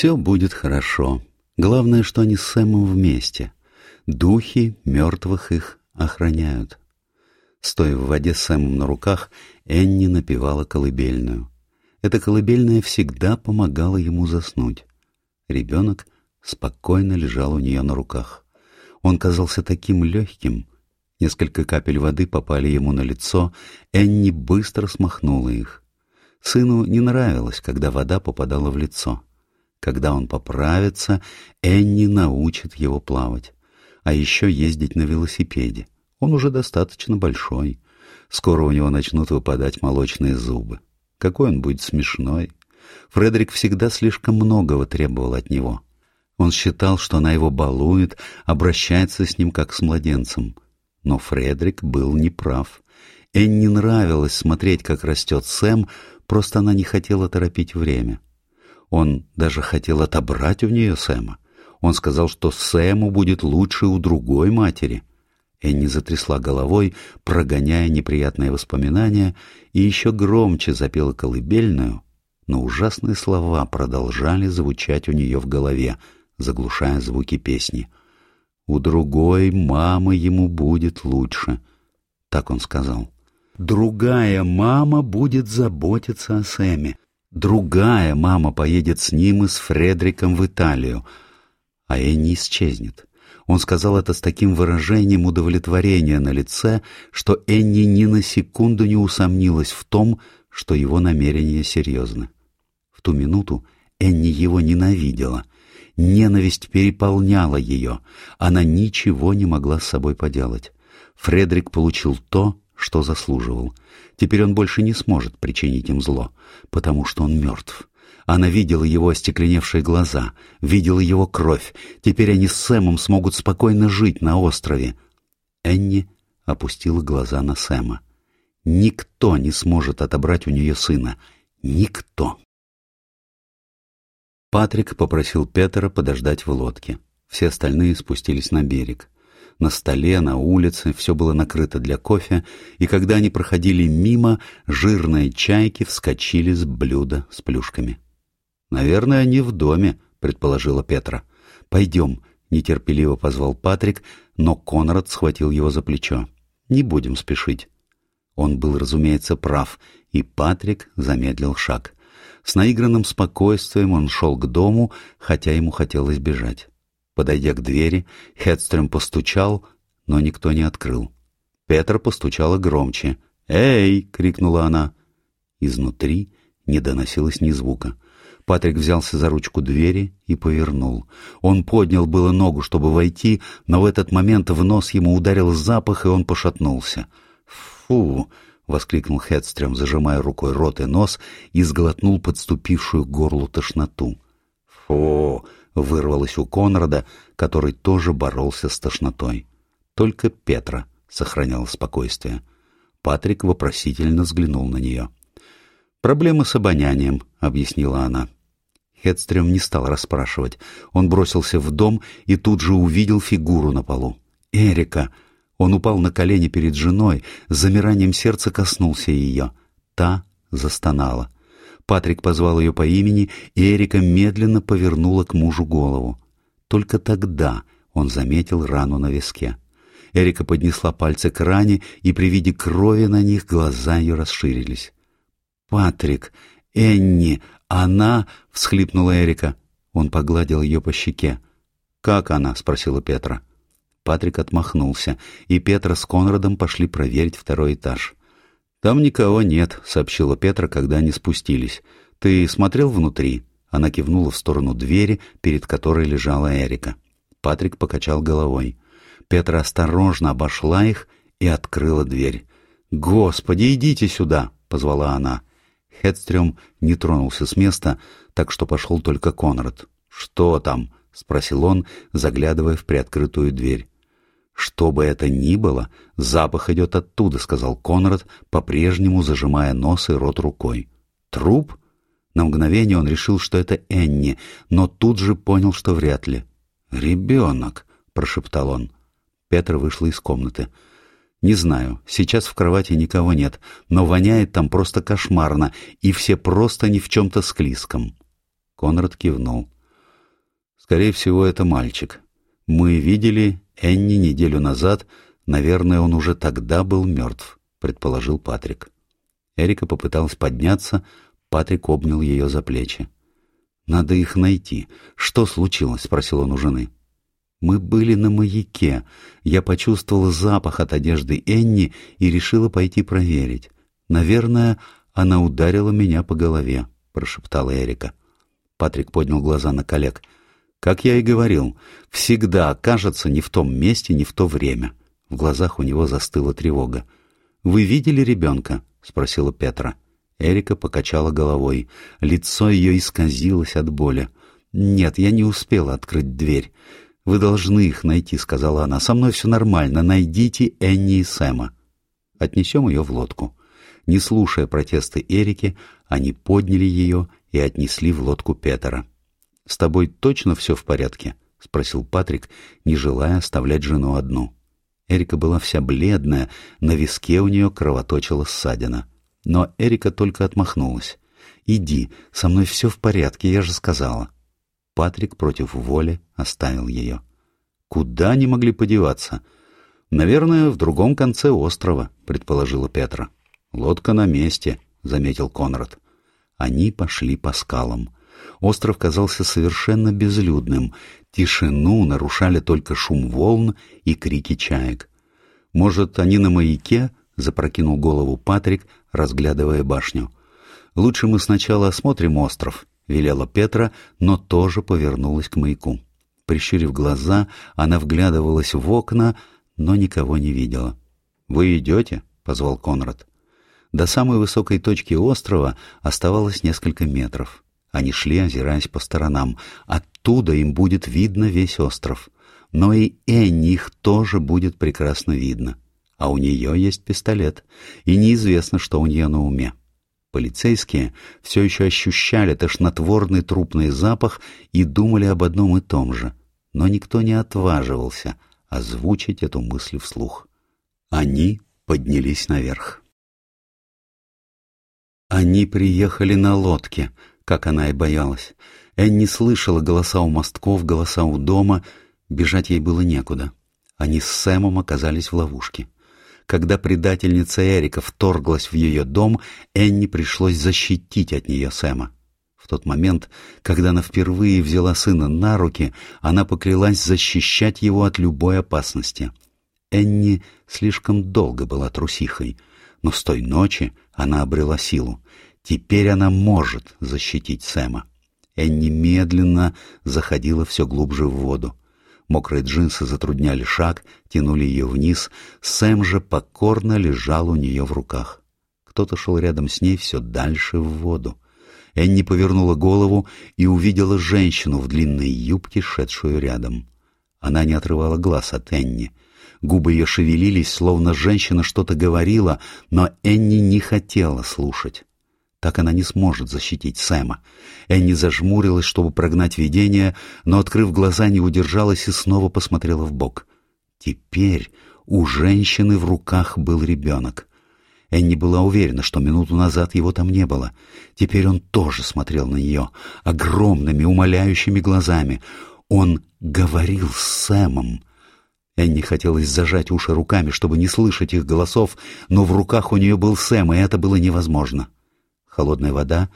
Все будет хорошо. Главное, что они с Сэмом вместе. Духи мертвых их охраняют. Стоя в воде с Сэмом на руках, Энни напевала колыбельную. Эта колыбельная всегда помогала ему заснуть. Ребенок спокойно лежал у нее на руках. Он казался таким легким. Несколько капель воды попали ему на лицо, Энни быстро смахнула их. Сыну не нравилось, когда вода попадала в лицо. Когда он поправится, Энни научит его плавать. А еще ездить на велосипеде. Он уже достаточно большой. Скоро у него начнут выпадать молочные зубы. Какой он будет смешной. Фредерик всегда слишком многого требовал от него. Он считал, что она его балует, обращается с ним как с младенцем. Но Фредерик был неправ. Энни нравилось смотреть, как растет Сэм, просто она не хотела торопить время. Он даже хотел отобрать у нее Сэма. Он сказал, что Сэму будет лучше у другой матери. Энни затрясла головой, прогоняя неприятные воспоминания, и еще громче запела колыбельную, но ужасные слова продолжали звучать у нее в голове, заглушая звуки песни. «У другой мамы ему будет лучше», — так он сказал. «Другая мама будет заботиться о Сэме. Другая мама поедет с ним и с Фредриком в Италию, а Энни исчезнет». Он сказал это с таким выражением удовлетворения на лице, что Энни ни на секунду не усомнилась в том, что его намерения серьезны. В ту минуту Энни его ненавидела. Ненависть переполняла ее. Она ничего не могла с собой поделать. Фредерик получил то, что заслуживал. Теперь он больше не сможет причинить им зло, потому что он мертв. Она видела его остекленевшие глаза, видела его кровь. Теперь они с Сэмом смогут спокойно жить на острове. Энни опустила глаза на Сэма. Никто не сможет отобрать у нее сына. Никто. Патрик попросил Петера подождать в лодке. Все остальные спустились на берег. На столе, на улице все было накрыто для кофе, и когда они проходили мимо, жирные чайки вскочили с блюда с плюшками. «Наверное, они в доме», — предположила Петра. «Пойдем», — нетерпеливо позвал Патрик, но Конрад схватил его за плечо. «Не будем спешить». Он был, разумеется, прав, и Патрик замедлил шаг. С наигранным спокойствием он шел к дому, хотя ему хотелось бежать. Подойдя к двери, Хедстрем постучал, но никто не открыл. Петр постучала громче. «Эй!» — крикнула она. Изнутри не доносилось ни звука. Патрик взялся за ручку двери и повернул. Он поднял было ногу, чтобы войти, но в этот момент в нос ему ударил запах, и он пошатнулся. «Фу!» — воскликнул Хедстрем, зажимая рукой рот и нос, и сглотнул подступившую к горлу тошноту. «Фу!» — вырвалось у Конрада, который тоже боролся с тошнотой. Только Петра сохраняла спокойствие. Патрик вопросительно взглянул на нее. «Проблема с обонянием», — объяснила она. Хедстрем не стал расспрашивать. Он бросился в дом и тут же увидел фигуру на полу. «Эрика!» Он упал на колени перед женой, замиранием сердца коснулся ее. Та застонала. Патрик позвал ее по имени, и Эрика медленно повернула к мужу голову. Только тогда он заметил рану на виске. Эрика поднесла пальцы к ране, и при виде крови на них глаза ее расширились. «Патрик! Энни! «Она...» — всхлипнула Эрика. Он погладил ее по щеке. «Как она?» — спросила Петра. Патрик отмахнулся, и Петра с Конрадом пошли проверить второй этаж. «Там никого нет», — сообщила Петра, когда они спустились. «Ты смотрел внутри?» Она кивнула в сторону двери, перед которой лежала Эрика. Патрик покачал головой. Петра осторожно обошла их и открыла дверь. «Господи, идите сюда!» — позвала она. Хедстрём не тронулся с места, так что пошел только Конрад. «Что там?» — спросил он, заглядывая в приоткрытую дверь. «Что бы это ни было, запах идет оттуда», — сказал Конрад, по-прежнему зажимая нос и рот рукой. «Труп?» На мгновение он решил, что это Энни, но тут же понял, что вряд ли. «Ребенок», — прошептал он. Петр вышла из комнаты. Не знаю, сейчас в кровати никого нет, но воняет там просто кошмарно, и все просто ни в чем-то склизком. Конрад кивнул. Скорее всего, это мальчик. Мы видели Энни неделю назад. Наверное, он уже тогда был мертв, предположил Патрик. Эрика попыталась подняться. Патрик обнял ее за плечи. «Надо их найти. Что случилось?» — спросил он у жены. Мы были на маяке. Я почувствовала запах от одежды Энни и решила пойти проверить. Наверное, она ударила меня по голове, — прошептала Эрика. Патрик поднял глаза на коллег. Как я и говорил, всегда окажется не в том месте, не в то время. В глазах у него застыла тревога. «Вы видели ребенка?» — спросила Петра. Эрика покачала головой. Лицо ее исказилось от боли. «Нет, я не успела открыть дверь. «Вы должны их найти», — сказала она. «Со мной все нормально. Найдите Энни и Сэма». Отнесем ее в лодку. Не слушая протесты Эрики, они подняли ее и отнесли в лодку Петера. «С тобой точно все в порядке?» — спросил Патрик, не желая оставлять жену одну. Эрика была вся бледная, на виске у нее кровоточила ссадина. Но Эрика только отмахнулась. «Иди, со мной все в порядке, я же сказала». Патрик против воли оставил ее. Куда они могли подеваться? Наверное, в другом конце острова, предположила Петра. Лодка на месте, заметил Конрад. Они пошли по скалам. Остров казался совершенно безлюдным. Тишину нарушали только шум волн и крики чаек. «Может, они на маяке?» — запрокинул голову Патрик, разглядывая башню. «Лучше мы сначала осмотрим остров велела Петра, но тоже повернулась к маяку. Прищурив глаза, она вглядывалась в окна, но никого не видела. «Вы идете?» — позвал Конрад. До самой высокой точки острова оставалось несколько метров. Они шли, озираясь по сторонам. Оттуда им будет видно весь остров. Но и Энни их тоже будет прекрасно видно. А у нее есть пистолет, и неизвестно, что у нее на уме. Полицейские все еще ощущали тошнотворный трупный запах и думали об одном и том же, но никто не отваживался озвучить эту мысль вслух. Они поднялись наверх. Они приехали на лодке, как она и боялась. Энни слышала голоса у мостков, голоса у дома, бежать ей было некуда. Они с Сэмом оказались в ловушке. Когда предательница Эрика вторглась в ее дом, Энни пришлось защитить от нее Сэма. В тот момент, когда она впервые взяла сына на руки, она поклялась защищать его от любой опасности. Энни слишком долго была трусихой, но с той ночи она обрела силу. Теперь она может защитить Сэма. Энни медленно заходила все глубже в воду. Мокрые джинсы затрудняли шаг, тянули ее вниз. Сэм же покорно лежал у нее в руках. Кто-то шел рядом с ней все дальше в воду. Энни повернула голову и увидела женщину в длинной юбке, шедшую рядом. Она не отрывала глаз от Энни. Губы ее шевелились, словно женщина что-то говорила, но Энни не хотела слушать. Так она не сможет защитить Сэма. Энни зажмурилась, чтобы прогнать видение, но, открыв глаза, не удержалась и снова посмотрела в бок. Теперь у женщины в руках был ребенок. Энни была уверена, что минуту назад его там не было. Теперь он тоже смотрел на нее, огромными, умоляющими глазами. Он говорил с Сэмом. Энни хотелось зажать уши руками, чтобы не слышать их голосов, но в руках у нее был Сэм, и это было невозможно. — Холодная вода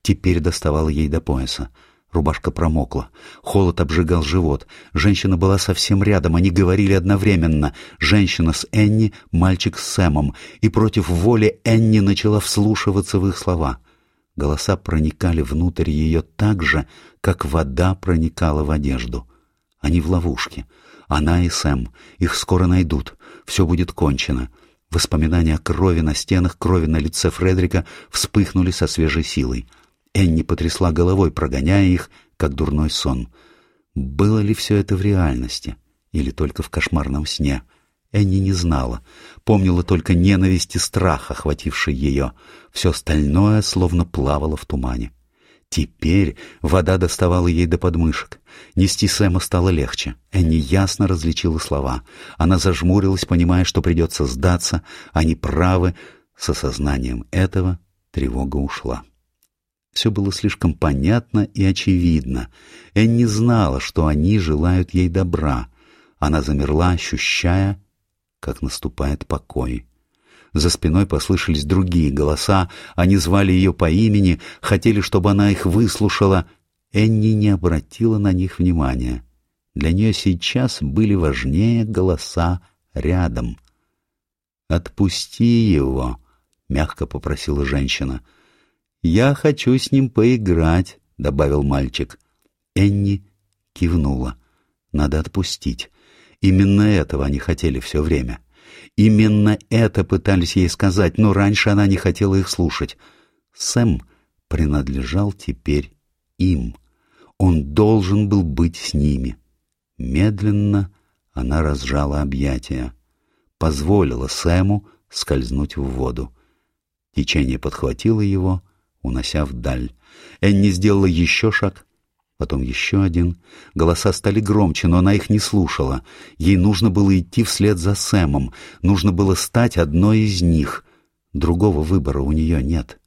теперь доставала ей до пояса. Рубашка промокла. Холод обжигал живот. Женщина была совсем рядом. Они говорили одновременно. Женщина с Энни, мальчик с Сэмом. И против воли Энни начала вслушиваться в их слова. Голоса проникали внутрь ее так же, как вода проникала в одежду. Они в ловушке. Она и Сэм. Их скоро найдут. Все будет кончено. Воспоминания о крови на стенах, крови на лице Фредерика вспыхнули со свежей силой. Энни потрясла головой, прогоняя их, как дурной сон. Было ли все это в реальности? Или только в кошмарном сне? Энни не знала. Помнила только ненависть и страх, охвативший ее. Все остальное словно плавало в тумане. Теперь вода доставала ей до подмышек. Нести Сэма стало легче. Энни ясно различила слова. Она зажмурилась, понимая, что придется сдаться. Они правы. С осознанием этого тревога ушла. Все было слишком понятно и очевидно. Энни знала, что они желают ей добра. Она замерла, ощущая, как наступает покой. За спиной послышались другие голоса, они звали ее по имени, хотели, чтобы она их выслушала. Энни не обратила на них внимания. Для нее сейчас были важнее голоса рядом. «Отпусти его», — мягко попросила женщина. «Я хочу с ним поиграть», — добавил мальчик. Энни кивнула. «Надо отпустить. Именно этого они хотели все время». Именно это пытались ей сказать, но раньше она не хотела их слушать. Сэм принадлежал теперь им. Он должен был быть с ними. Медленно она разжала объятия. Позволила Сэму скользнуть в воду. Течение подхватило его, унося вдаль. Энни сделала еще шаг, потом еще один. Голоса стали громче, но она их не слушала. Ей нужно было идти вслед за Сэмом, нужно было стать одной из них. Другого выбора у нее нет.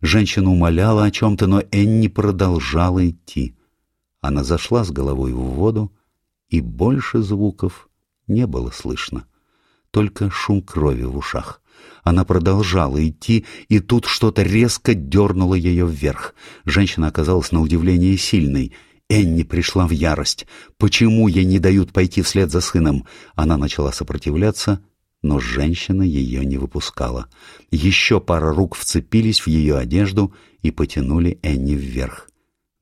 Женщина умоляла о чем-то, но Энни продолжала идти. Она зашла с головой в воду, и больше звуков не было слышно. Только шум крови в ушах. Она продолжала идти, и тут что-то резко дернуло ее вверх. Женщина оказалась на удивление сильной. Энни пришла в ярость. Почему ей не дают пойти вслед за сыном? Она начала сопротивляться, но женщина ее не выпускала. Еще пара рук вцепились в ее одежду и потянули Энни вверх.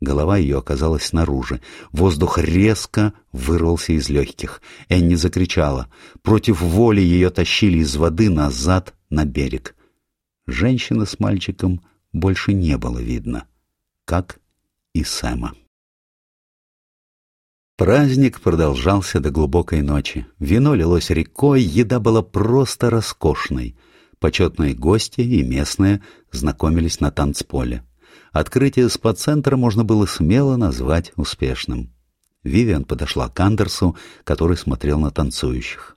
Голова ее оказалась снаружи. Воздух резко вырвался из легких. Энни закричала. Против воли ее тащили из воды назад на берег. Женщины с мальчиком больше не было видно, как и Сэма. Праздник продолжался до глубокой ночи. Вино лилось рекой, еда была просто роскошной. Почетные гости и местные знакомились на танцполе. Открытие спа-центра можно было смело назвать успешным. Вивиан подошла к Андерсу, который смотрел на танцующих.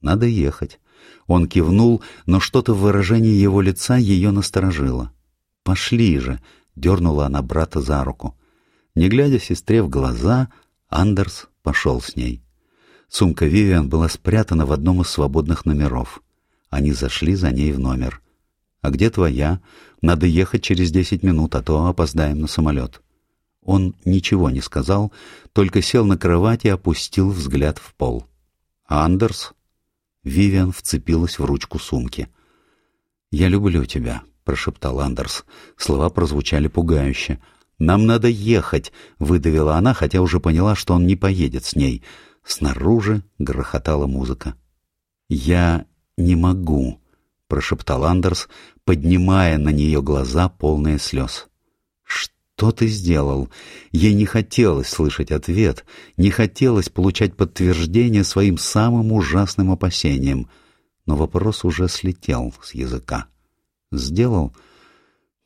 «Надо ехать». Он кивнул, но что-то в выражении его лица ее насторожило. «Пошли же!» — дернула она брата за руку. Не глядя сестре в глаза, Андерс пошел с ней. Сумка Вивиан была спрятана в одном из свободных номеров. Они зашли за ней в номер. «А где твоя? Надо ехать через десять минут, а то опоздаем на самолет». Он ничего не сказал, только сел на кровать и опустил взгляд в пол. «Андерс?» Вивиан вцепилась в ручку сумки. «Я люблю тебя», — прошептал Андерс. Слова прозвучали пугающе. «Нам надо ехать», — выдавила она, хотя уже поняла, что он не поедет с ней. Снаружи грохотала музыка. «Я не могу», — прошептал Андерс, поднимая на нее глаза, полные слез. «Что ты сделал?» Ей не хотелось слышать ответ, не хотелось получать подтверждение своим самым ужасным опасениям, но вопрос уже слетел с языка. «Сделал?»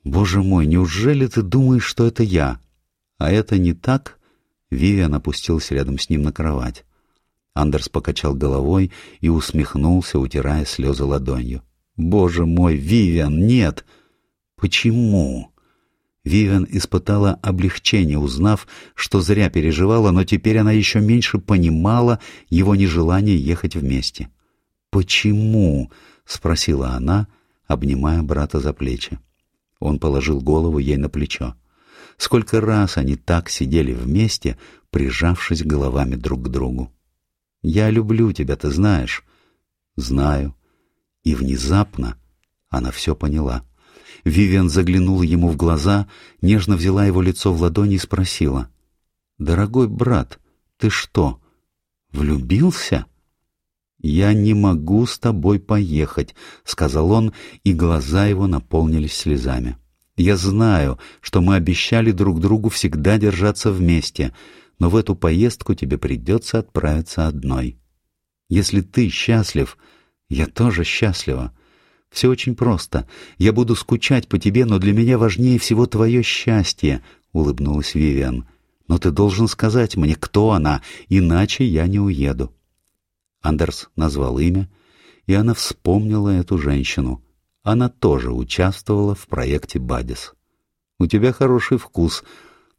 «Боже мой, неужели ты думаешь, что это я?» «А это не так?» Вивиан опустился рядом с ним на кровать. Андерс покачал головой и усмехнулся, утирая слезы ладонью. «Боже мой, Вивиан, нет!» «Почему?» Вивиан испытала облегчение, узнав, что зря переживала, но теперь она еще меньше понимала его нежелание ехать вместе. «Почему?» — спросила она, обнимая брата за плечи. Он положил голову ей на плечо. Сколько раз они так сидели вместе, прижавшись головами друг к другу. «Я люблю тебя, ты знаешь». «Знаю». И внезапно она все поняла. Вивиан заглянула ему в глаза, нежно взяла его лицо в ладони и спросила. «Дорогой брат, ты что, влюбился?» «Я не могу с тобой поехать», — сказал он, и глаза его наполнились слезами. «Я знаю, что мы обещали друг другу всегда держаться вместе, но в эту поездку тебе придется отправиться одной. Если ты счастлив, я тоже счастлива. Все очень просто. Я буду скучать по тебе, но для меня важнее всего твое счастье», — улыбнулась Вивиан. «Но ты должен сказать мне, кто она, иначе я не уеду». Андерс назвал имя, и она вспомнила эту женщину. Она тоже участвовала в проекте «Бадис». У тебя хороший вкус,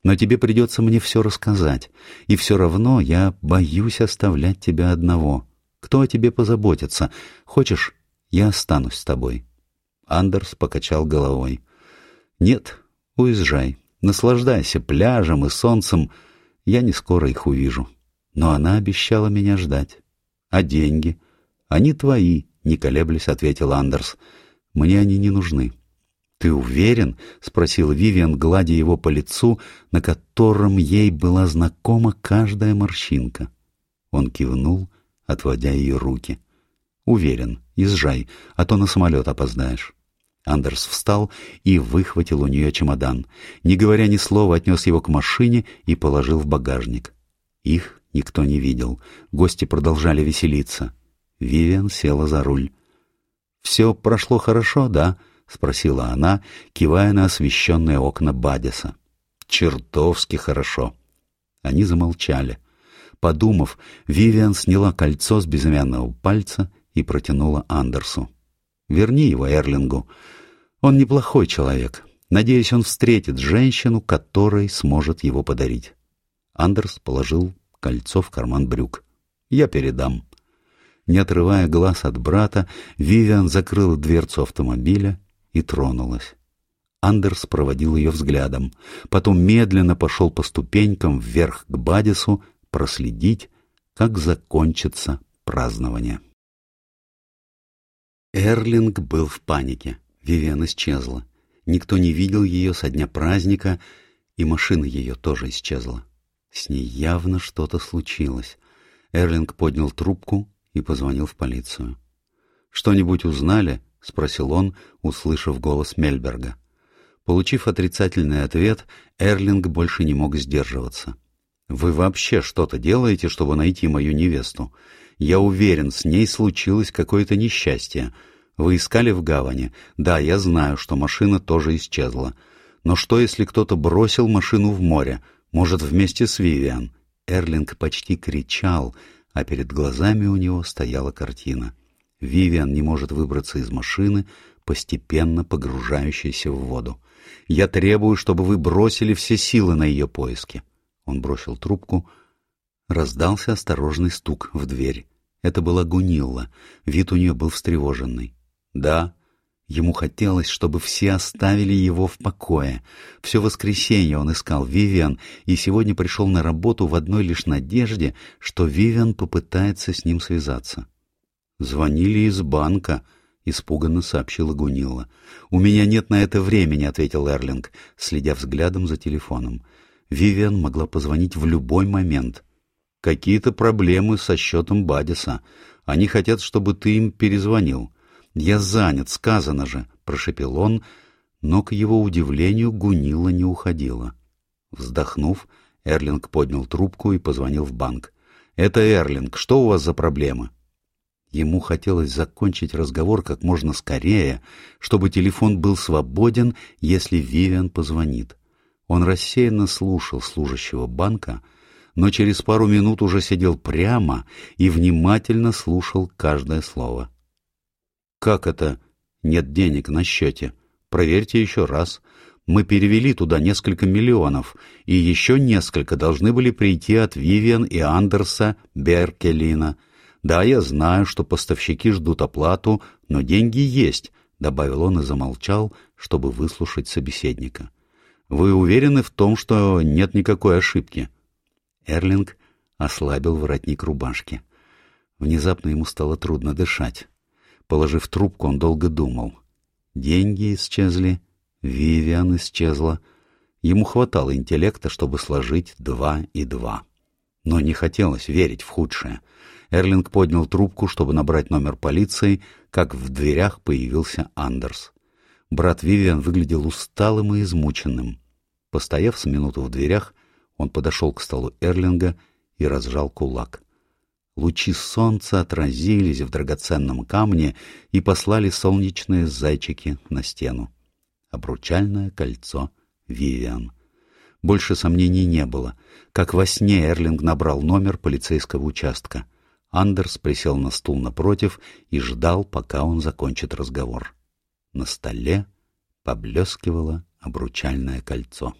но тебе придется мне все рассказать, и все равно я боюсь оставлять тебя одного. Кто о тебе позаботится? Хочешь, я останусь с тобой?» Андерс покачал головой. «Нет, уезжай. Наслаждайся пляжем и солнцем. Я не скоро их увижу. Но она обещала меня ждать. А деньги? Они твои, не колеблясь, ответил Андерс. Мне они не нужны. «Ты уверен?» — спросил Вивиан, гладя его по лицу, на котором ей была знакома каждая морщинка. Он кивнул, отводя ее руки. «Уверен, езжай, а то на самолет опоздаешь». Андерс встал и выхватил у нее чемодан. Не говоря ни слова, отнес его к машине и положил в багажник. Их никто не видел. Гости продолжали веселиться. Вивиан села за руль. «Все прошло хорошо, да?» — спросила она, кивая на освещенные окна Бадиса. «Чертовски хорошо». Они замолчали. Подумав, Вивиан сняла кольцо с безымянного пальца и протянула Андерсу. «Верни его Эрлингу. Он неплохой человек. Надеюсь, он встретит женщину, которой сможет его подарить». Андерс положил кольцо в карман брюк. «Я передам». Не отрывая глаз от брата, Вивиан закрыла дверцу автомобиля и тронулась. Андерс проводил ее взглядом, потом медленно пошел по ступенькам вверх к Бадису проследить, как закончится празднование. Эрлинг был в панике. Вивиан исчезла. Никто не видел ее со дня праздника, и машина ее тоже исчезла. С ней явно что-то случилось. Эрлинг поднял трубку и позвонил в полицию. «Что-нибудь узнали?» — спросил он, услышав голос Мельберга. Получив отрицательный ответ, Эрлинг больше не мог сдерживаться. «Вы вообще что-то делаете, чтобы найти мою невесту? Я уверен, с ней случилось какое-то несчастье. Вы искали в гавани? Да, я знаю, что машина тоже исчезла. Но что, если кто-то бросил машину в море? Может, вместе с Вивиан?» Эрлинг почти кричал, а перед глазами у него стояла картина. Вивиан не может выбраться из машины, постепенно погружающейся в воду. «Я требую, чтобы вы бросили все силы на ее поиски». Он бросил трубку. Раздался осторожный стук в дверь. Это была Гунилла. Вид у нее был встревоженный. «Да». Ему хотелось, чтобы все оставили его в покое. Все воскресенье он искал Вивиан и сегодня пришел на работу в одной лишь надежде, что Вивиан попытается с ним связаться. «Звонили из банка», — испуганно сообщила Гунилла. «У меня нет на это времени», — ответил Эрлинг, следя взглядом за телефоном. Вивиан могла позвонить в любой момент. «Какие-то проблемы со счетом Бадиса. Они хотят, чтобы ты им перезвонил». «Я занят, сказано же», — прошепел он, но, к его удивлению, Гунила не уходила. Вздохнув, Эрлинг поднял трубку и позвонил в банк. «Это Эрлинг. Что у вас за проблемы?» Ему хотелось закончить разговор как можно скорее, чтобы телефон был свободен, если Вивиан позвонит. Он рассеянно слушал служащего банка, но через пару минут уже сидел прямо и внимательно слушал каждое слово. «Как это? Нет денег на счете? Проверьте еще раз. Мы перевели туда несколько миллионов, и еще несколько должны были прийти от Вивиан и Андерса Беркелина. Да, я знаю, что поставщики ждут оплату, но деньги есть», — добавил он и замолчал, чтобы выслушать собеседника. Вы уверены в том, что нет никакой ошибки?» Эрлинг ослабил воротник рубашки. Внезапно ему стало трудно дышать. Положив трубку, он долго думал. Деньги исчезли, Вивиан исчезла. Ему хватало интеллекта, чтобы сложить два и два. Но не хотелось верить в худшее. Эрлинг поднял трубку, чтобы набрать номер полиции, как в дверях появился Андерс. Брат Вивиан выглядел усталым и измученным. Постояв с минуту в дверях, он подошел к столу Эрлинга и разжал кулак. Лучи солнца отразились в драгоценном камне и послали солнечные зайчики на стену. Обручальное кольцо Вивиан. Больше сомнений не было. Как во сне Эрлинг набрал номер полицейского участка. Андерс присел на стул напротив и ждал, пока он закончит разговор. На столе поблескивала обручальное кольцо.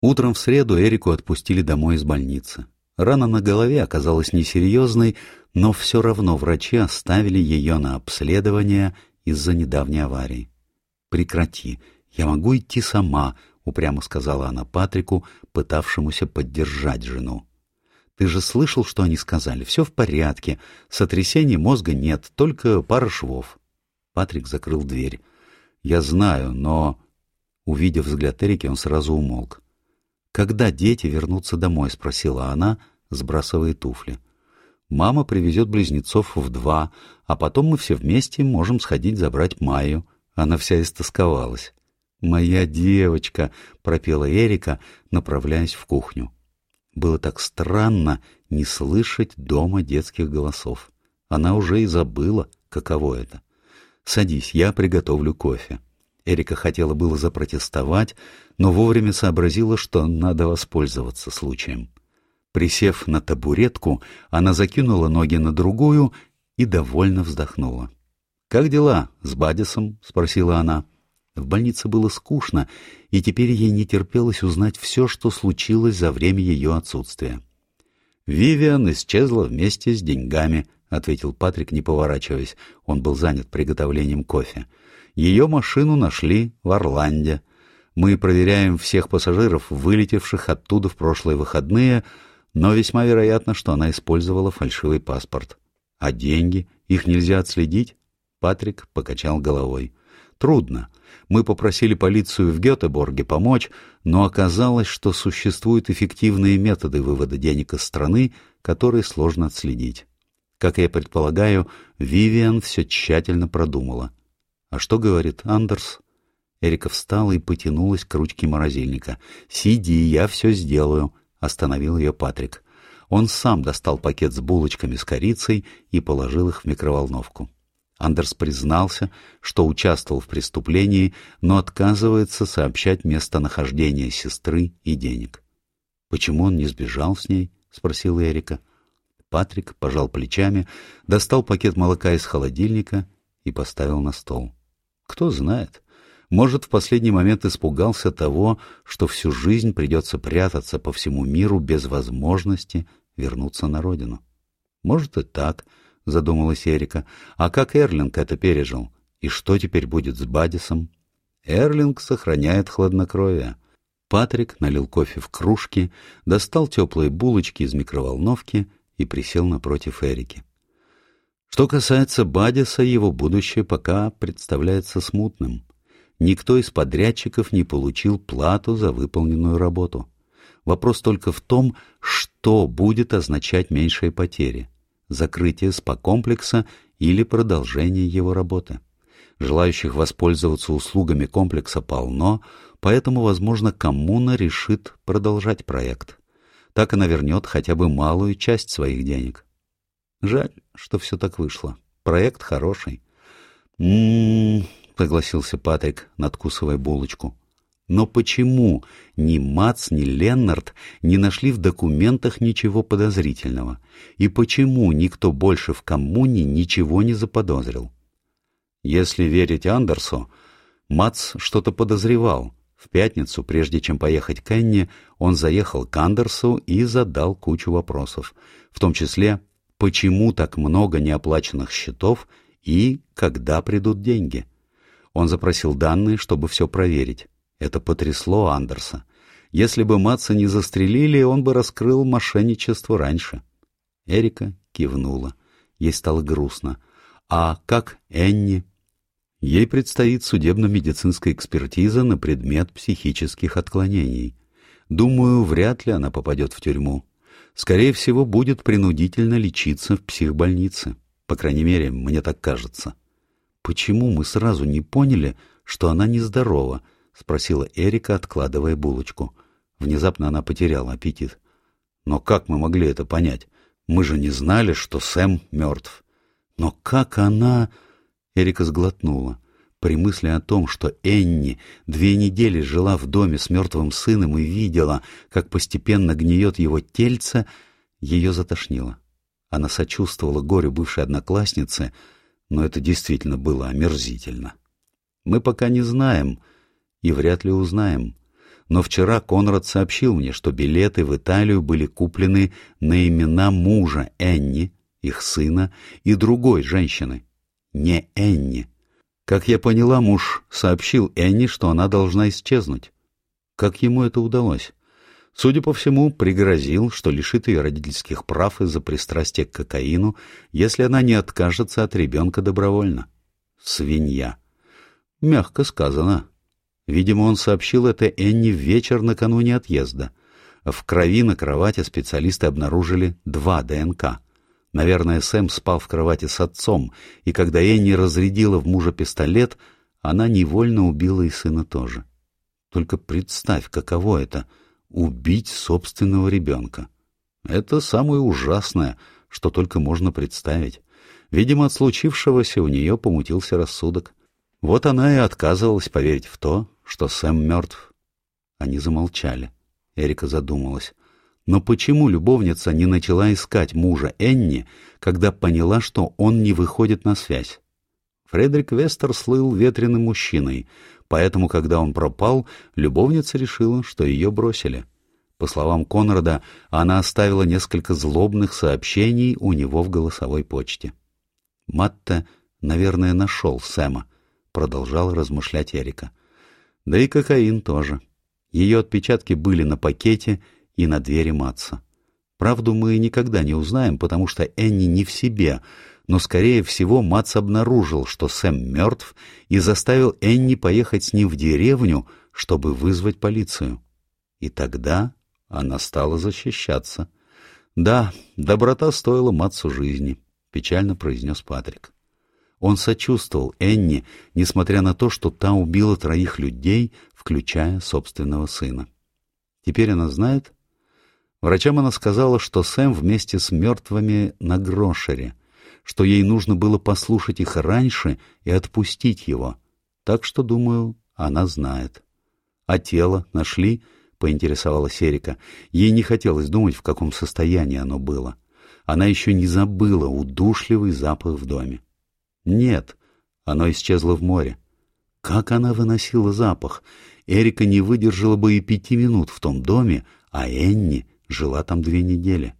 Утром в среду Эрику отпустили домой из больницы. Рана на голове оказалась несерьезной, но все равно врачи оставили ее на обследование из-за недавней аварии. «Прекрати, я могу идти сама», — упрямо сказала она Патрику, пытавшемуся поддержать жену. «Ты же слышал, что они сказали? Все в порядке. Сотрясения мозга нет, только пара швов». Патрик закрыл дверь. «Я знаю, но...» Увидев взгляд Эрики, он сразу умолк. «Когда дети вернутся домой?» — спросила она, сбрасывая туфли. «Мама привезет близнецов в два, а потом мы все вместе можем сходить забрать Майю». Она вся истосковалась. «Моя девочка!» — пропела Эрика, направляясь в кухню. Было так странно не слышать дома детских голосов. Она уже и забыла, каково это. «Садись, я приготовлю кофе». Эрика хотела было запротестовать, но вовремя сообразила, что надо воспользоваться случаем. Присев на табуретку, она закинула ноги на другую и довольно вздохнула. «Как дела с Бадисом?» — спросила она. В больнице было скучно, и теперь ей не терпелось узнать все, что случилось за время ее отсутствия. «Вивиан исчезла вместе с деньгами», — ответил Патрик, не поворачиваясь. Он был занят приготовлением кофе. Ее машину нашли в Орланде. Мы проверяем всех пассажиров, вылетевших оттуда в прошлые выходные, но весьма вероятно, что она использовала фальшивый паспорт. А деньги? Их нельзя отследить? Патрик покачал головой. Трудно. Мы попросили полицию в Гетеборге помочь, но оказалось, что существуют эффективные методы вывода денег из страны, которые сложно отследить. Как я предполагаю, Вивиан все тщательно продумала. «А что говорит Андерс?» Эрика встала и потянулась к ручке морозильника. «Сиди, я все сделаю», — остановил ее Патрик. Он сам достал пакет с булочками с корицей и положил их в микроволновку. Андерс признался, что участвовал в преступлении, но отказывается сообщать местонахождение сестры и денег. «Почему он не сбежал с ней?» — спросил Эрика. Патрик пожал плечами, достал пакет молока из холодильника и поставил на стол. Кто знает, может, в последний момент испугался того, что всю жизнь придется прятаться по всему миру без возможности вернуться на родину. Может и так, задумалась Эрика. А как Эрлинг это пережил? И что теперь будет с Бадисом? Эрлинг сохраняет хладнокровие. Патрик налил кофе в кружки, достал теплые булочки из микроволновки и присел напротив Эрики. Что касается Бадиса, его будущее пока представляется смутным. Никто из подрядчиков не получил плату за выполненную работу. Вопрос только в том, что будет означать меньшие потери – закрытие спа-комплекса или продолжение его работы. Желающих воспользоваться услугами комплекса полно, поэтому, возможно, коммуна решит продолжать проект. Так она вернет хотя бы малую часть своих денег. Жаль, что все так вышло. Проект хороший. «М-м-м», согласился Патрик, надкусывая булочку. Но почему ни Мац, ни Леннард не нашли в документах ничего подозрительного? И почему никто больше в коммуне ничего не заподозрил? Если верить Андерсу, Мац что-то подозревал. В пятницу, прежде чем поехать к Энне, он заехал к Андерсу и задал кучу вопросов, в том числе почему так много неоплаченных счетов и когда придут деньги. Он запросил данные, чтобы все проверить. Это потрясло Андерса. Если бы Матса не застрелили, он бы раскрыл мошенничество раньше. Эрика кивнула. Ей стало грустно. А как Энни? Ей предстоит судебно-медицинская экспертиза на предмет психических отклонений. Думаю, вряд ли она попадет в тюрьму скорее всего, будет принудительно лечиться в психбольнице. По крайней мере, мне так кажется. «Почему мы сразу не поняли, что она нездорова?» — спросила Эрика, откладывая булочку. Внезапно она потеряла аппетит. «Но как мы могли это понять? Мы же не знали, что Сэм мертв». «Но как она...» — Эрика сглотнула. При мысли о том, что Энни две недели жила в доме с мертвым сыном и видела, как постепенно гниет его тельце, ее затошнило. Она сочувствовала горю бывшей одноклассницы, но это действительно было омерзительно. Мы пока не знаем и вряд ли узнаем. Но вчера Конрад сообщил мне, что билеты в Италию были куплены на имена мужа Энни, их сына и другой женщины. Не Энни. Как я поняла, муж сообщил Энни, что она должна исчезнуть. Как ему это удалось? Судя по всему, пригрозил, что лишит ее родительских прав из-за пристрастия к кокаину, если она не откажется от ребенка добровольно. Свинья. Мягко сказано. Видимо, он сообщил это Энни вечер накануне отъезда. В крови на кровати специалисты обнаружили два ДНК. Наверное, Сэм спал в кровати с отцом, и когда Энни разрядила в мужа пистолет, она невольно убила и сына тоже. Только представь, каково это — убить собственного ребенка. Это самое ужасное, что только можно представить. Видимо, от случившегося у нее помутился рассудок. Вот она и отказывалась поверить в то, что Сэм мертв. Они замолчали. Эрика задумалась. Но почему любовница не начала искать мужа Энни, когда поняла, что он не выходит на связь? Фредерик Вестер слыл ветреным мужчиной, поэтому, когда он пропал, любовница решила, что ее бросили. По словам Конрада, она оставила несколько злобных сообщений у него в голосовой почте. Матта, наверное, нашел Сэма, продолжал размышлять Эрика. Да и кокаин тоже. Ее отпечатки были на пакете и на двери Матса. Правду мы никогда не узнаем, потому что Энни не в себе, но, скорее всего, Матс обнаружил, что Сэм мертв, и заставил Энни поехать с ним в деревню, чтобы вызвать полицию. И тогда она стала защищаться. «Да, доброта стоила Матсу жизни», — печально произнес Патрик. Он сочувствовал Энни, несмотря на то, что та убила троих людей, включая собственного сына. Теперь она знает, Врачам она сказала, что Сэм вместе с мертвыми на грошере, что ей нужно было послушать их раньше и отпустить его. Так что, думаю, она знает. А тело нашли? — поинтересовалась Эрика. Ей не хотелось думать, в каком состоянии оно было. Она еще не забыла удушливый запах в доме. Нет, оно исчезло в море. Как она выносила запах? Эрика не выдержала бы и пяти минут в том доме, а Энни жила там две недели.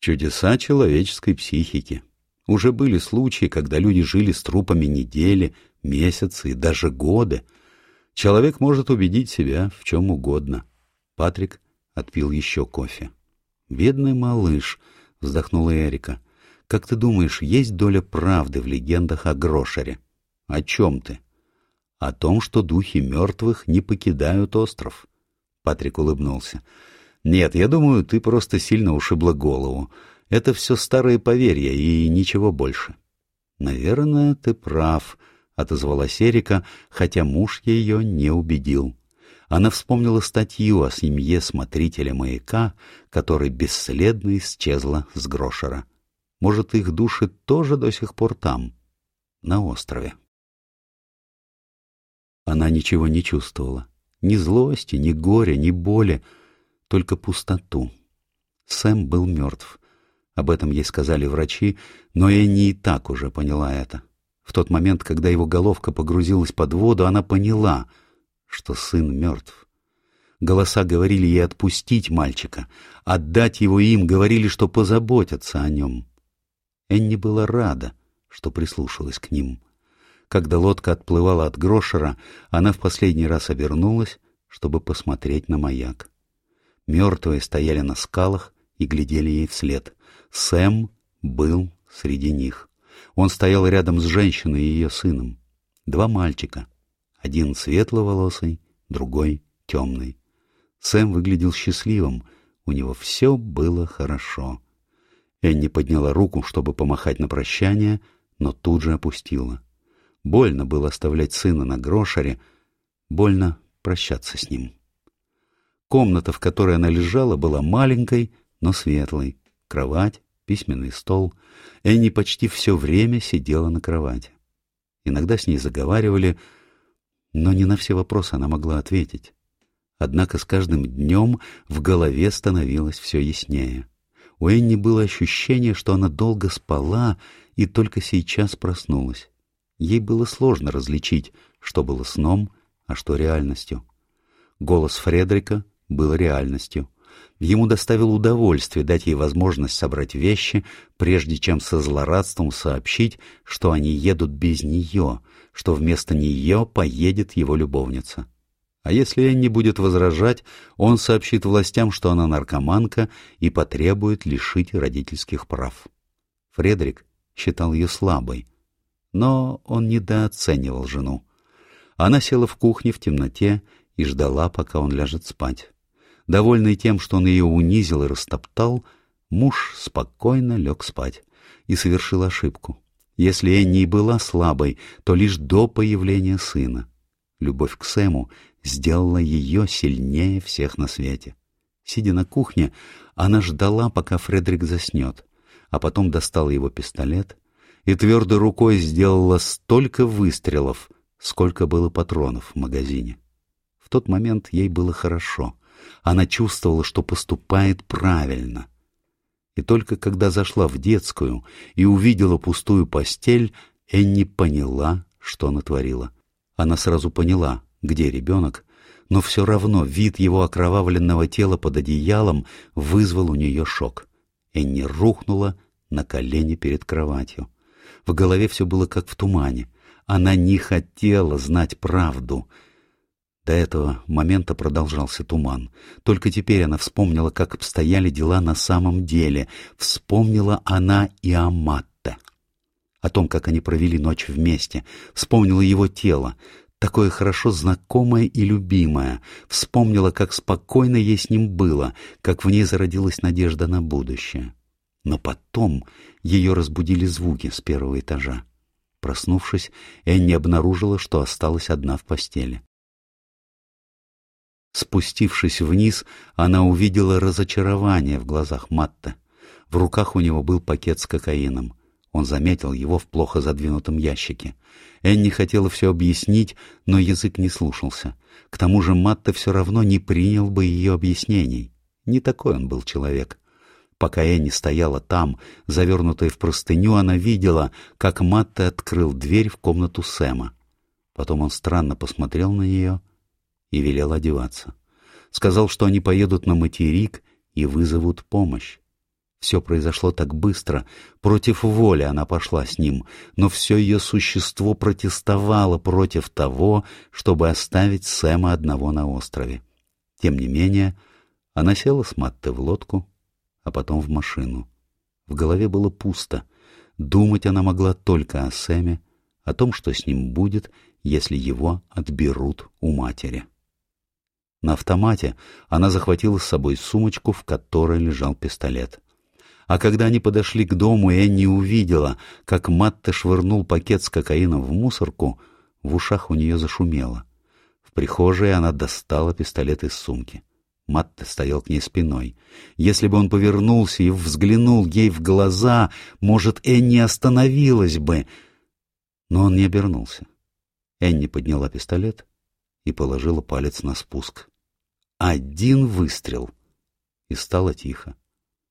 Чудеса человеческой психики. Уже были случаи, когда люди жили с трупами недели, месяцы и даже годы. Человек может убедить себя в чем угодно. Патрик отпил еще кофе. «Бедный малыш», — вздохнула Эрика. «Как ты думаешь, есть доля правды в легендах о Грошере?» «О чем ты?» «О том, что духи мертвых не покидают остров». Патрик улыбнулся. Нет, я думаю, ты просто сильно ушибла голову. Это все старые поверья и ничего больше. Наверное, ты прав, отозвалась Эрика, хотя муж ее не убедил. Она вспомнила статью о семье смотрителя маяка, который бесследно исчезла с Грошера. Может, их души тоже до сих пор там, на острове. Она ничего не чувствовала. Ни злости, ни горя, ни боли только пустоту. Сэм был мертв. Об этом ей сказали врачи, но Энни и так уже поняла это. В тот момент, когда его головка погрузилась под воду, она поняла, что сын мертв. Голоса говорили ей отпустить мальчика, отдать его им, говорили, что позаботятся о нем. Энни была рада, что прислушалась к ним. Когда лодка отплывала от Грошера, она в последний раз обернулась, чтобы посмотреть на маяк. Мертвые стояли на скалах и глядели ей вслед. Сэм был среди них. Он стоял рядом с женщиной и ее сыном. Два мальчика. Один светловолосый, другой темный. Сэм выглядел счастливым. У него все было хорошо. Энни подняла руку, чтобы помахать на прощание, но тут же опустила. Больно было оставлять сына на грошере, больно прощаться с ним. Комната, в которой она лежала, была маленькой, но светлой. Кровать, письменный стол. Энни почти все время сидела на кровати. Иногда с ней заговаривали, но не на все вопросы она могла ответить. Однако с каждым днем в голове становилось все яснее. У Энни было ощущение, что она долго спала и только сейчас проснулась. Ей было сложно различить, что было сном, а что реальностью. Голос Фредрика был реальностью. Ему доставило удовольствие дать ей возможность собрать вещи, прежде чем со злорадством сообщить, что они едут без нее, что вместо нее поедет его любовница. А если Энни будет возражать, он сообщит властям, что она наркоманка и потребует лишить родительских прав. Фредерик считал ее слабой, но он недооценивал жену. Она села в кухне в темноте и ждала, пока он ляжет спать. Довольный тем, что он ее унизил и растоптал, муж спокойно лег спать и совершил ошибку. Если Энни и была слабой, то лишь до появления сына. Любовь к Сэму сделала ее сильнее всех на свете. Сидя на кухне, она ждала, пока Фредерик заснет, а потом достала его пистолет и твердой рукой сделала столько выстрелов, сколько было патронов в магазине. В тот момент ей было хорошо. Она чувствовала, что поступает правильно. И только когда зашла в детскую и увидела пустую постель, Энни поняла, что натворила. Она сразу поняла, где ребенок, но все равно вид его окровавленного тела под одеялом вызвал у нее шок. Энни рухнула на колени перед кроватью. В голове все было как в тумане. Она не хотела знать правду. До этого момента продолжался туман. Только теперь она вспомнила, как обстояли дела на самом деле. Вспомнила она и о Матте. О том, как они провели ночь вместе. Вспомнила его тело такое хорошо знакомое и любимое, вспомнила, как спокойно ей с ним было, как в ней зародилась надежда на будущее. Но потом ее разбудили звуки с первого этажа. Проснувшись, Энни обнаружила, что осталась одна в постели. Спустившись вниз, она увидела разочарование в глазах Матта. В руках у него был пакет с кокаином. Он заметил его в плохо задвинутом ящике. Энни хотела все объяснить, но язык не слушался. К тому же Матта все равно не принял бы ее объяснений. Не такой он был человек. Пока Энни стояла там, завернутая в простыню, она видела, как Матта открыл дверь в комнату Сэма. Потом он странно посмотрел на нее и велел одеваться. Сказал, что они поедут на материк и вызовут помощь. Все произошло так быстро. Против воли она пошла с ним, но все ее существо протестовало против того, чтобы оставить Сэма одного на острове. Тем не менее, она села с Матте в лодку, а потом в машину. В голове было пусто. Думать она могла только о Сэме, о том, что с ним будет, если его отберут у матери. На автомате она захватила с собой сумочку, в которой лежал пистолет. А когда они подошли к дому, Энни увидела, как Матте швырнул пакет с кокаином в мусорку, в ушах у нее зашумело. В прихожей она достала пистолет из сумки. Матте стоял к ней спиной. Если бы он повернулся и взглянул ей в глаза, может, Энни остановилась бы. Но он не обернулся. Энни подняла пистолет и положила палец на спуск. Один выстрел. И стало тихо.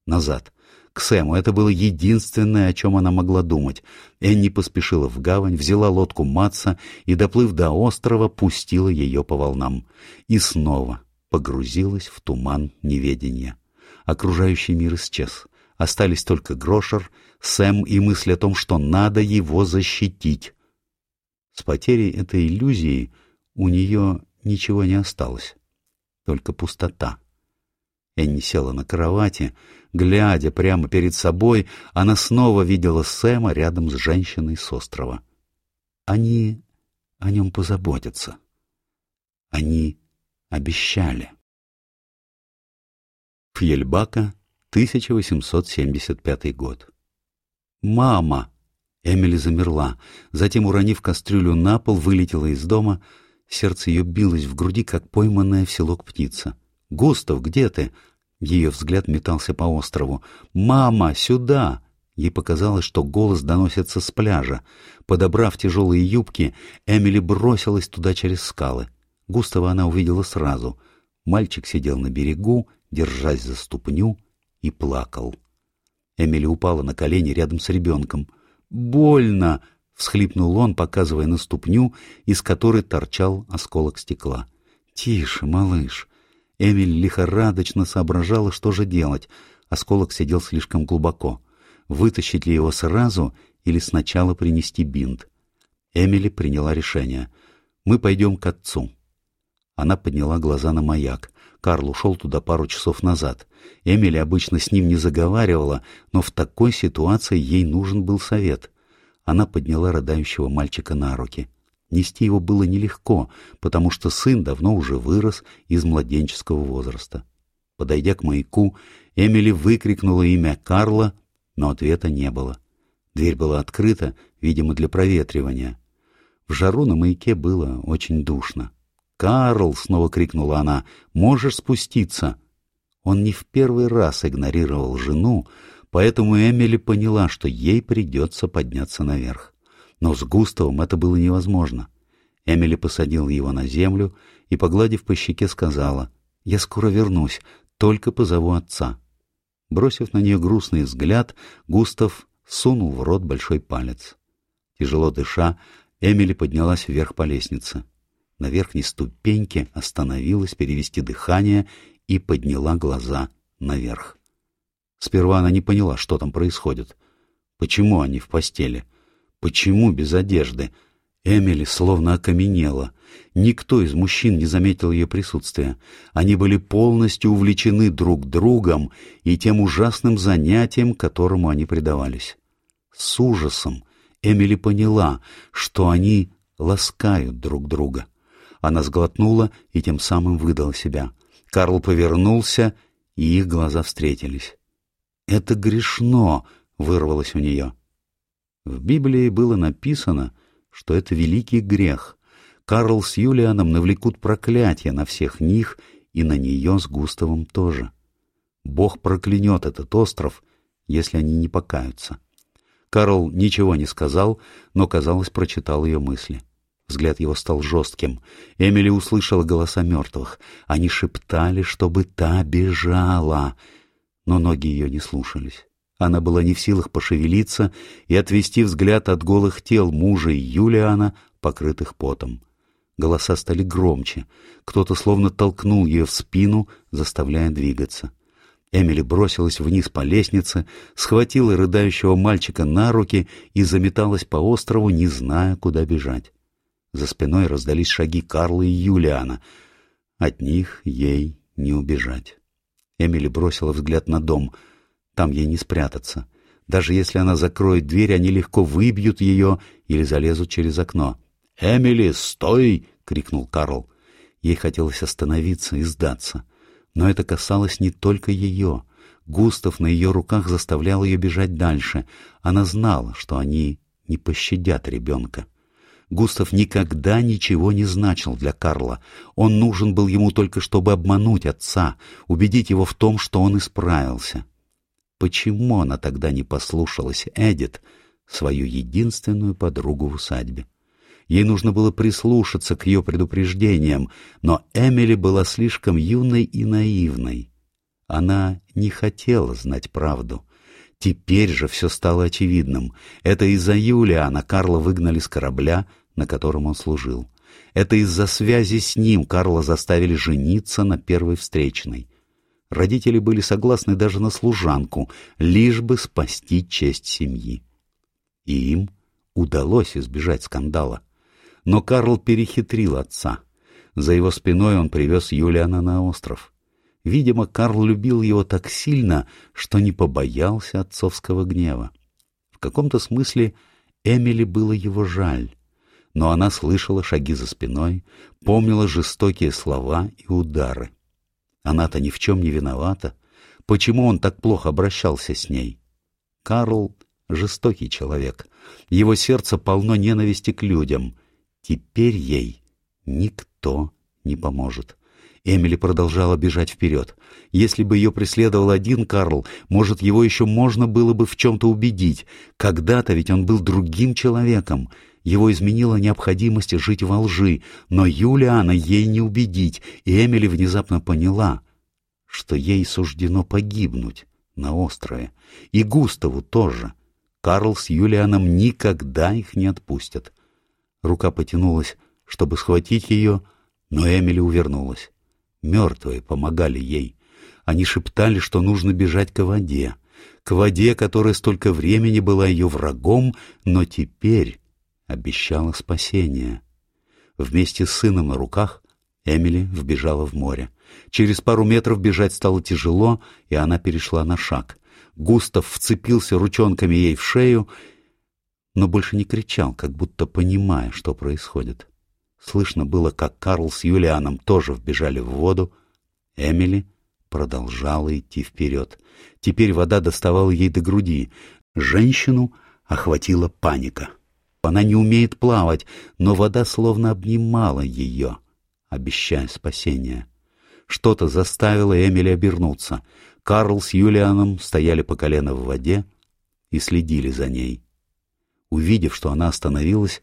Назад, к Сэму. Это было единственное, о чем она могла думать. Энни поспешила в гавань, взяла лодку Матса и, доплыв до острова, пустила ее по волнам. И снова погрузилась в туман неведения. Окружающий мир исчез. Остались только Грошер, Сэм и мысль о том, что надо его защитить. С потерей этой иллюзии у нее ничего не осталось, только пустота. Энни села на кровати, Глядя прямо перед собой, она снова видела Сэма рядом с женщиной с острова. Они о нем позаботятся. Они обещали. Фьельбака, 1875 год. «Мама!» Эмили замерла, затем, уронив кастрюлю на пол, вылетела из дома. Сердце ее билось в груди, как пойманная в селок птица. «Густав, где ты?» Ее взгляд метался по острову. «Мама, сюда!» Ей показалось, что голос доносится с пляжа. Подобрав тяжелые юбки, Эмили бросилась туда через скалы. Густава она увидела сразу. Мальчик сидел на берегу, держась за ступню, и плакал. Эмили упала на колени рядом с ребенком. «Больно!» — всхлипнул он, показывая на ступню, из которой торчал осколок стекла. «Тише, малыш!» Эмиль лихорадочно соображала, что же делать. Осколок сидел слишком глубоко. Вытащить ли его сразу или сначала принести бинт? Эмили приняла решение. «Мы пойдем к отцу». Она подняла глаза на маяк. Карл ушел туда пару часов назад. Эмили обычно с ним не заговаривала, но в такой ситуации ей нужен был совет. Она подняла рыдающего мальчика на руки. Нести его было нелегко, потому что сын давно уже вырос из младенческого возраста. Подойдя к маяку, Эмили выкрикнула имя Карла, но ответа не было. Дверь была открыта, видимо, для проветривания. В жару на маяке было очень душно. «Карл!» — снова крикнула она. «Можешь спуститься!» Он не в первый раз игнорировал жену, поэтому Эмили поняла, что ей придется подняться наверх. Но с Густавом это было невозможно. Эмили посадила его на землю и, погладив по щеке, сказала, «Я скоро вернусь, только позову отца». Бросив на нее грустный взгляд, Густав сунул в рот большой палец. Тяжело дыша, Эмили поднялась вверх по лестнице. На верхней ступеньке остановилась перевести дыхание и подняла глаза наверх. Сперва она не поняла, что там происходит. Почему они в постели? Почему без одежды? Эмили словно окаменела. Никто из мужчин не заметил ее присутствия. Они были полностью увлечены друг другом и тем ужасным занятием, которому они предавались. С ужасом Эмили поняла, что они ласкают друг друга. Она сглотнула и тем самым выдала себя. Карл повернулся, и их глаза встретились. «Это грешно!» — вырвалось у нее. В Библии было написано, что это великий грех. Карл с Юлианом навлекут проклятие на всех них и на нее с Густавом тоже. Бог проклянет этот остров, если они не покаются. Карл ничего не сказал, но, казалось, прочитал ее мысли. Взгляд его стал жестким. Эмили услышала голоса мертвых. Они шептали, чтобы та бежала. Но ноги ее не слушались. Она была не в силах пошевелиться и отвести взгляд от голых тел мужа и Юлиана, покрытых потом. Голоса стали громче. Кто-то словно толкнул ее в спину, заставляя двигаться. Эмили бросилась вниз по лестнице, схватила рыдающего мальчика на руки и заметалась по острову, не зная, куда бежать. За спиной раздались шаги Карла и Юлиана. От них ей не убежать. Эмили бросила взгляд на дом. Там ей не спрятаться. Даже если она закроет дверь, они легко выбьют ее или залезут через окно. «Эмили, стой!» — крикнул Карл. Ей хотелось остановиться и сдаться. Но это касалось не только ее. Густав на ее руках заставлял ее бежать дальше. Она знала, что они не пощадят ребенка. Густав никогда ничего не значил для Карла. Он нужен был ему только, чтобы обмануть отца, убедить его в том, что он исправился. Почему она тогда не послушалась Эдит, свою единственную подругу в усадьбе? Ей нужно было прислушаться к ее предупреждениям, но Эмили была слишком юной и наивной. Она не хотела знать правду. Теперь же все стало очевидным. Это из-за Юлиана Карла выгнали с корабля, на котором он служил. Это из-за связи с ним Карла заставили жениться на первой встречной. Родители были согласны даже на служанку, лишь бы спасти честь семьи. И им удалось избежать скандала. Но Карл перехитрил отца. За его спиной он привез Юлиана на остров. Видимо, Карл любил его так сильно, что не побоялся отцовского гнева. В каком-то смысле Эмили было его жаль но она слышала шаги за спиной, помнила жестокие слова и удары. Она-то ни в чем не виновата. Почему он так плохо обращался с ней? Карл — жестокий человек. Его сердце полно ненависти к людям. Теперь ей никто не поможет. Эмили продолжала бежать вперед. Если бы ее преследовал один Карл, может, его еще можно было бы в чем-то убедить. Когда-то ведь он был другим человеком. Его изменила необходимость жить во лжи, но Юлиана ей не убедить, и Эмили внезапно поняла, что ей суждено погибнуть на острове. И Густаву тоже. Карл с Юлианом никогда их не отпустят. Рука потянулась, чтобы схватить ее, но Эмили увернулась. Мертвые помогали ей. Они шептали, что нужно бежать к воде. К воде, которая столько времени была ее врагом, но теперь обещала спасение. Вместе с сыном на руках Эмили вбежала в море. Через пару метров бежать стало тяжело, и она перешла на шаг. Густав вцепился ручонками ей в шею, но больше не кричал, как будто понимая, что происходит. Слышно было, как Карл с Юлианом тоже вбежали в воду. Эмили продолжала идти вперед. Теперь вода доставала ей до груди. Женщину охватила паника. Она не умеет плавать, но вода словно обнимала ее, обещая спасение. Что-то заставило Эмили обернуться. Карл с Юлианом стояли по колено в воде и следили за ней. Увидев, что она остановилась,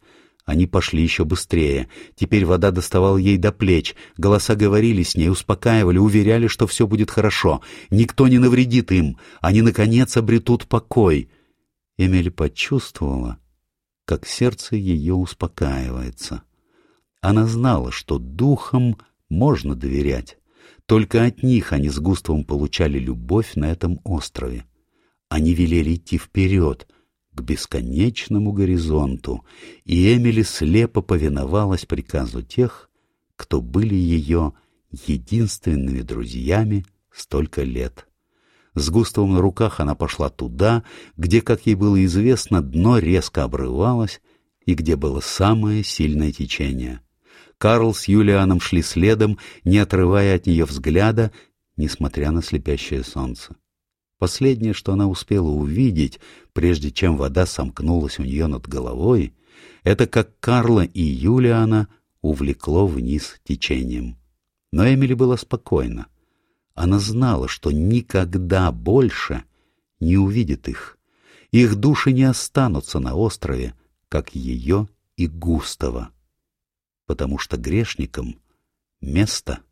они пошли еще быстрее. Теперь вода доставала ей до плеч. Голоса говорили с ней, успокаивали, уверяли, что все будет хорошо. Никто не навредит им. Они, наконец, обретут покой. Эмили почувствовала, как сердце ее успокаивается. Она знала, что духом можно доверять. Только от них они с Густавом получали любовь на этом острове. Они велели идти вперед, бесконечному горизонту, и Эмили слепо повиновалась приказу тех, кто были ее единственными друзьями столько лет. С Густавом на руках она пошла туда, где, как ей было известно, дно резко обрывалось и где было самое сильное течение — Карл с Юлианом шли следом, не отрывая от нее взгляда, несмотря на слепящее солнце. Последнее, что она успела увидеть, прежде чем вода сомкнулась у нее над головой, это как Карла и Юлиана увлекло вниз течением. Но Эмили была спокойна. Она знала, что никогда больше не увидит их. Их души не останутся на острове, как ее и Густава потому что грешникам место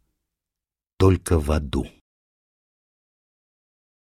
только в аду.